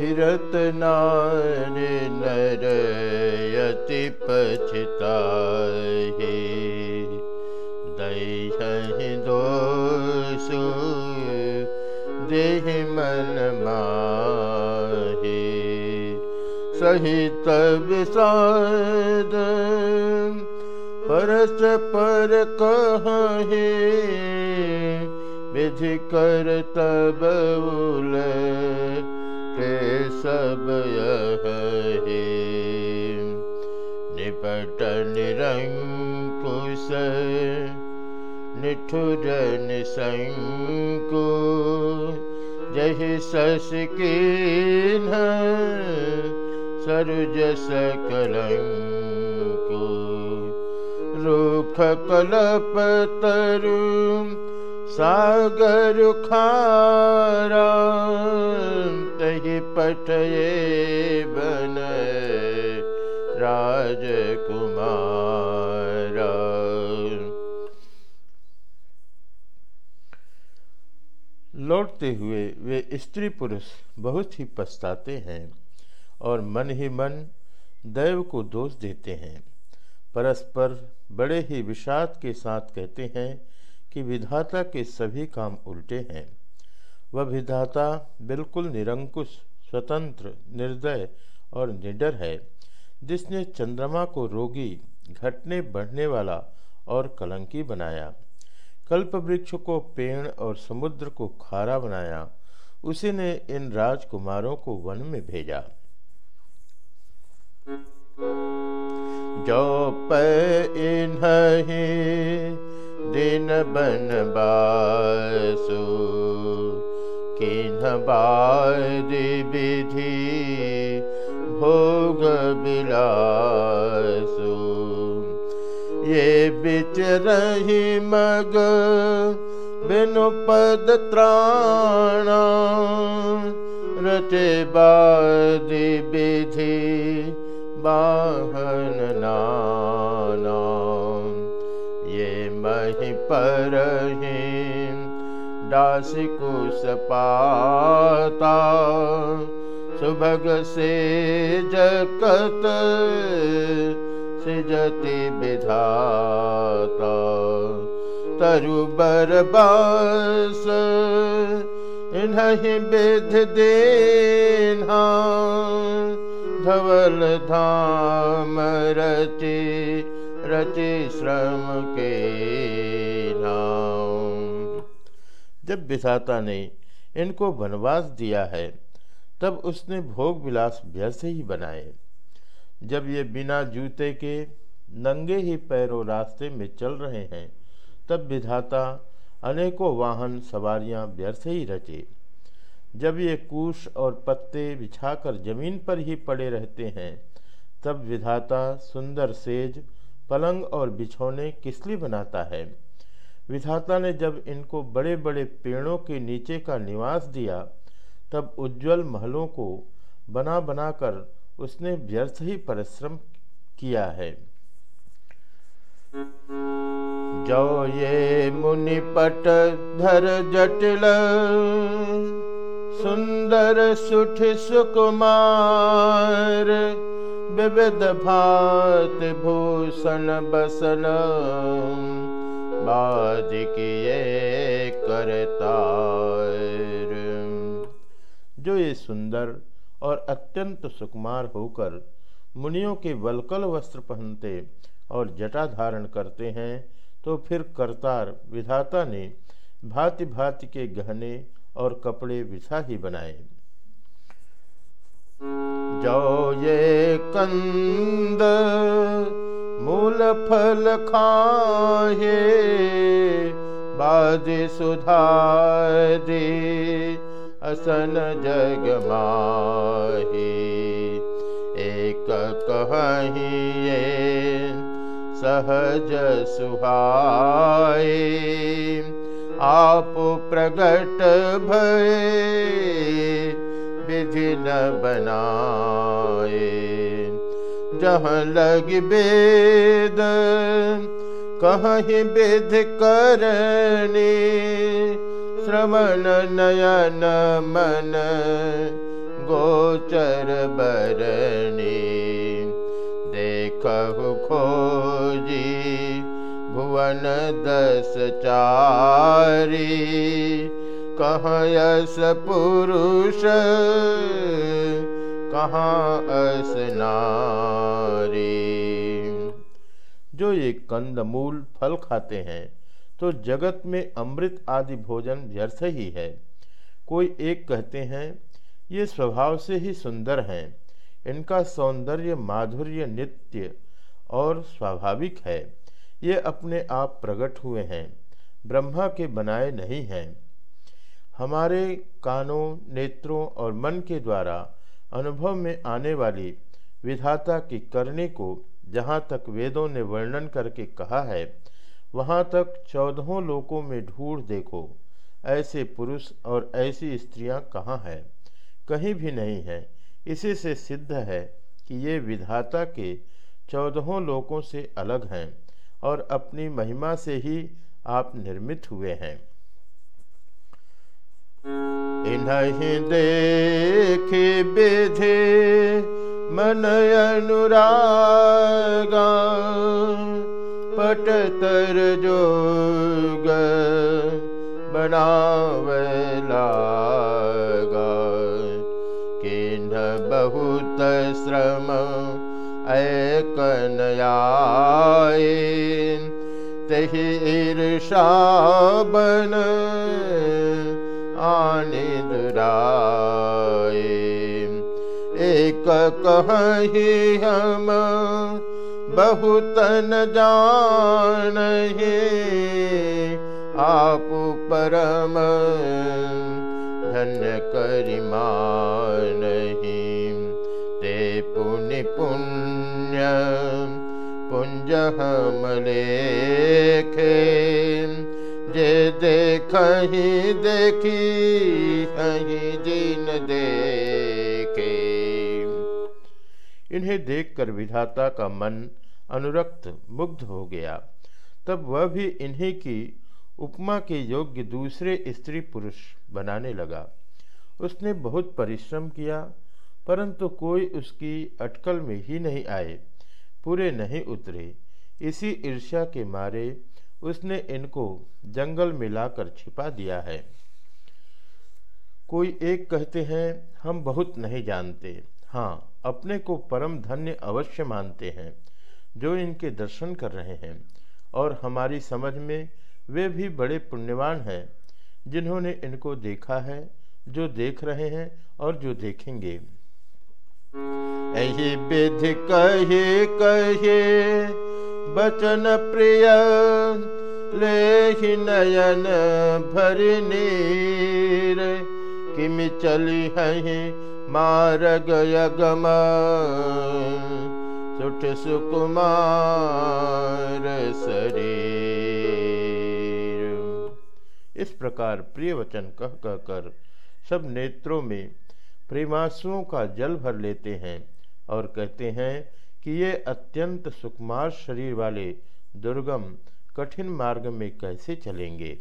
फिरत नारी नर यति पछताहे दही दोसु देह मन माहे। सहित विषाद परस पर कहे। विधि कर तब उल के सब निपट निरंकुश, निठुर निशंकु जहि शश की सरुज सकलंकु रुख कलप तरु, सागर खारा पठये बन राजकुमार। लौटते हुए वे स्त्री पुरुष बहुत ही पछताते हैं और मन ही मन दैव को दोष देते हैं। परस्पर बड़े ही विषाद के साथ कहते हैं कि विधाता के सभी काम उल्टे हैं। वह विधाता बिल्कुल निरंकुश स्वतंत्र, निर्दय और निडर है। जिसने चंद्रमा को रोगी, घटने बढ़ने वाला और कलंकी बनाया, कल्प वृक्ष को पेड़ और समुद्र को खारा बनाया, उसी ने इन राजकुमारों को वन में भेजा। जो इन्हीं दिन बन बासु बादि विधि भोग बिलासु ये बिच रही मग रचे बादि विधि नाना। ये मही पर दासी कुश पाता सुभग से जकत सिजति विधाता। तरु बरबास इन्हीं विध देना धवल धाम रचे रचे श्रम के। जब विधाता ने इनको वनवास दिया है, तब उसने भोग विलास व्यर्थ ही बनाए। जब ये बिना जूते के नंगे ही पैरों रास्ते में चल रहे हैं, तब विधाता अनेकों वाहन सवारियाँ व्यर्थ ही रचे। जब ये कूश और पत्ते बिछाकर ज़मीन पर ही पड़े रहते हैं, तब विधाता सुंदर सेज, पलंग और बिछौने किसली बनाता है? विधाता ने जब इनको बड़े बड़े पेड़ों के नीचे का निवास दिया, तब उज्जवल महलों को बना बनाकर उसने व्यर्थ ही परिश्रम किया है। जो ये मुनिपट धर जटिल, सुंदर सुठ सुकुमार, विविध भात भूषण बसन। बाज किए करतार। जो ये सुंदर और अत्यंत सुकुमार होकर मुनियों के वलकल वस्त्र पहनते और जटा धारण करते हैं तो फिर करतार विधाता ने भांति भांति के गहने और कपड़े विछा ही बनाए। जो ये कंद मूल फल खाए बाज सुधारे असन जग माही एक कहिए सहज सुहाए आप प्रगट भय विधि न बनाए जहाँ लग वेद कहीं विध करने। श्रवण नयन मन गोचर बरनी। देखहु खोजी भुवन दस चारी कहाँ यस पुरुष, कहाँ अस नारी? जो ये कंदमूल फल खाते हैं तो जगत में अमृत आदि भोजन व्यर्थ ही है। कोई एक कहते हैं, ये स्वभाव से ही सुंदर हैं। इनका सौंदर्य माधुर्य नित्य और स्वाभाविक है। ये अपने आप प्रकट हुए हैं। ब्रह्मा के बनाए नहीं हैं। हमारे कानों, नेत्रों और मन के द्वारा अनुभव में आने वाली विधाता की करने को जहाँ तक वेदों ने वर्णन करके कहा है, वहाँ तक चौदहों लोकों में ढूंढ देखो, ऐसे पुरुष और ऐसी स्त्रियाँ कहाँ हैं? कहीं भी नहीं है। इसी से सिद्ध है कि ये विधाता के चौदहों लोकों से अलग हैं और अपनी महिमा से ही आप निर्मित हुए हैं। इन्हीं देखी विधि मन अनुरागा पटतर जोग बनावला बहुत श्रम ऐकनयाए तही ईर्षा आनिदराए एक कही हम, बहुत बहुतन जान आप परम धन्य करिमान पुण्य पुण्य, पुंज हम लेखे। जे देख ही देखी कहीं जिन देखे। इन्हें देखकर विधाता का मन अनुरक्त मुग्ध हो गया। तब वह भी इन्हीं की उपमा के योग्य दूसरे स्त्री पुरुष बनाने लगा। उसने बहुत परिश्रम किया, परंतु कोई उसकी अटकल में ही नहीं आए, पूरे नहीं उतरे। इसी ईर्ष्या के मारे उसने इनको जंगल में लाकर छिपा दिया है। कोई एक कहते हैं, हम बहुत नहीं जानते। हाँ अपने को परम धन्य अवश्य मानते हैं, जो इनके दर्शन कर रहे हैं। और हमारी समझ में वे भी बड़े पुण्यवान हैं, जिन्होंने इनको देखा है, जो देख रहे हैं और जो देखेंगे। यही विधि कहे कहे बचन प्रिय ले नयन भर नीर। किम चली है मार्ग यगम, सुठ सुकुमार शरीर। इस प्रकार प्रिय वचन कह कह कर सब नेत्रों में प्रेमासुओं का जल भर लेते हैं और कहते हैं कि ये अत्यंत सुकुमार शरीर वाले दुर्गम कठिन मार्ग में कैसे चलेंगे?